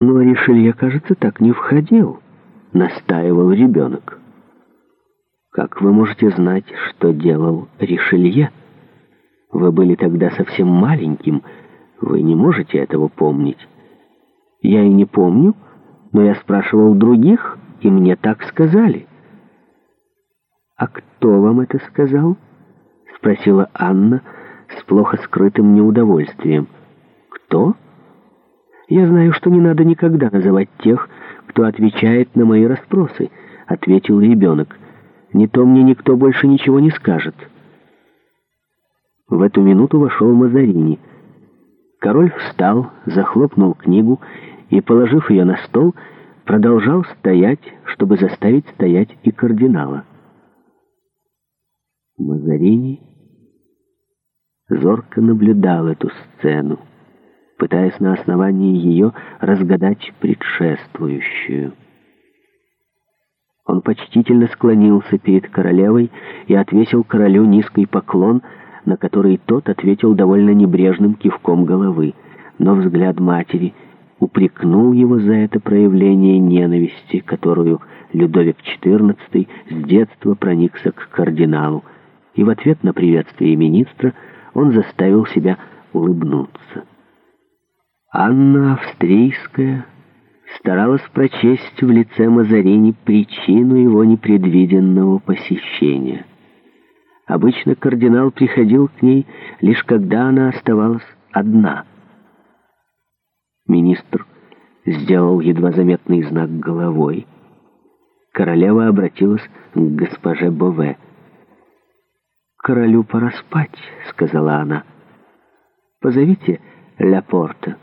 «Но Ришелье, кажется, так не входил», — настаивал ребенок. «Как вы можете знать, что делал Ришелье? Вы были тогда совсем маленьким, вы не можете этого помнить». «Я и не помню, но я спрашивал других, и мне так сказали». «А кто вам это сказал?» — спросила Анна с плохо скрытым неудовольствием. «Кто?» Я знаю, что не надо никогда называть тех, кто отвечает на мои расспросы», — ответил ребенок. «Не то мне никто больше ничего не скажет». В эту минуту вошел Мазарини. Король встал, захлопнул книгу и, положив ее на стол, продолжал стоять, чтобы заставить стоять и кардинала. Мазарини зорко наблюдал эту сцену пытаясь на основании ее разгадать предшествующую. Он почтительно склонился перед королевой и отвесил королю низкий поклон, на который тот ответил довольно небрежным кивком головы, но взгляд матери упрекнул его за это проявление ненависти, которую Людовик XIV с детства проникся к кардиналу, и в ответ на приветствие министра он заставил себя улыбнуться. Анна Австрийская старалась прочесть в лице Мазарини причину его непредвиденного посещения. Обычно кардинал приходил к ней, лишь когда она оставалась одна. Министр сделал едва заметный знак головой. Королева обратилась к госпоже Бове. «Королю пора спать», — сказала она. «Позовите Ляпорта».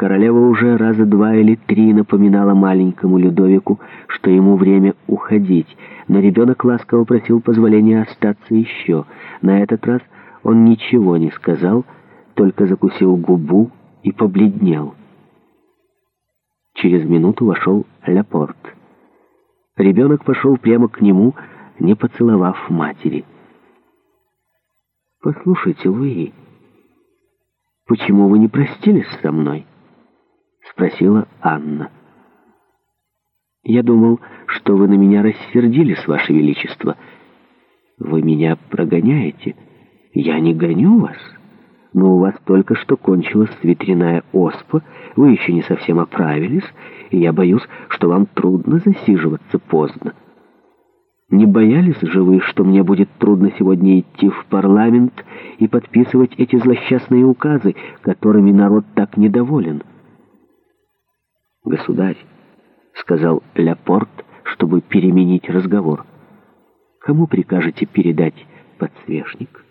Королева уже раза два или три напоминала маленькому Людовику, что ему время уходить, но ребенок ласково просил позволения остаться еще. На этот раз он ничего не сказал, только закусил губу и побледнел. Через минуту вошел Ляпорт. Ребенок пошел прямо к нему, не поцеловав матери. «Послушайте, вы, почему вы не простились со мной?» спросила Анна. «Я думал, что вы на меня рассердились, Ваше Величество. Вы меня прогоняете. Я не гоню вас. Но у вас только что кончилась ветряная оспа, вы еще не совсем оправились, и я боюсь, что вам трудно засиживаться поздно. Не боялись же вы, что мне будет трудно сегодня идти в парламент и подписывать эти злосчастные указы, которыми народ так недоволен?» «Государь», — сказал Ляпорт, чтобы переменить разговор, — «кому прикажете передать подсвечник?»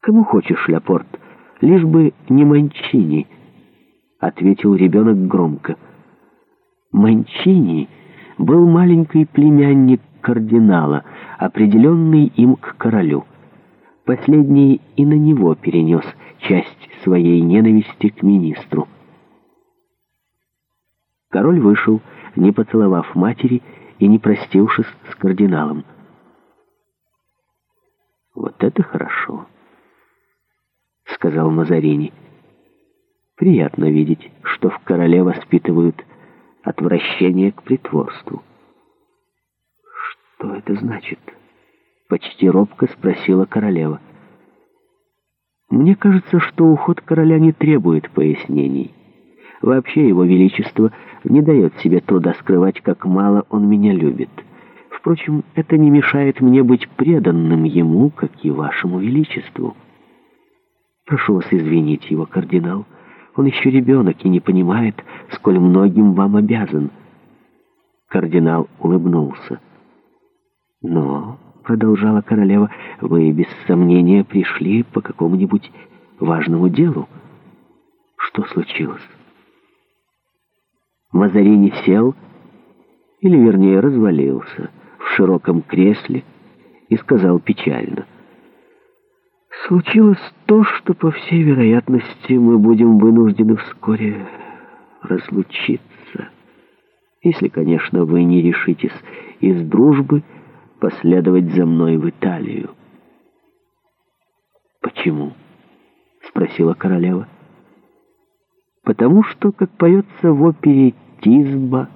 «Кому хочешь, Ляпорт, лишь бы не Манчини», — ответил ребенок громко. «Манчини был маленький племянник кардинала, определенный им к королю. Последний и на него перенес часть своей ненависти к министру». Король вышел, не поцеловав матери и не простившись с кардиналом. «Вот это хорошо», — сказал Мазарини. «Приятно видеть, что в короле воспитывают отвращение к притворству». «Что это значит?» — почти робко спросила королева. «Мне кажется, что уход короля не требует пояснений». Вообще его величество не дает себе труда скрывать, как мало он меня любит. Впрочем, это не мешает мне быть преданным ему, как и вашему величеству. Прошу вас извинить его, кардинал. Он еще ребенок и не понимает, сколь многим вам обязан. Кардинал улыбнулся. Но, продолжала королева, вы без сомнения пришли по какому-нибудь важному делу. Что случилось? Мазарини сел, или вернее развалился, в широком кресле и сказал печально. «Случилось то, что, по всей вероятности, мы будем вынуждены вскоре разлучиться. Если, конечно, вы не решитесь из дружбы последовать за мной в Италию». «Почему?» — спросила королева. «Потому что, как поется в опере Тизба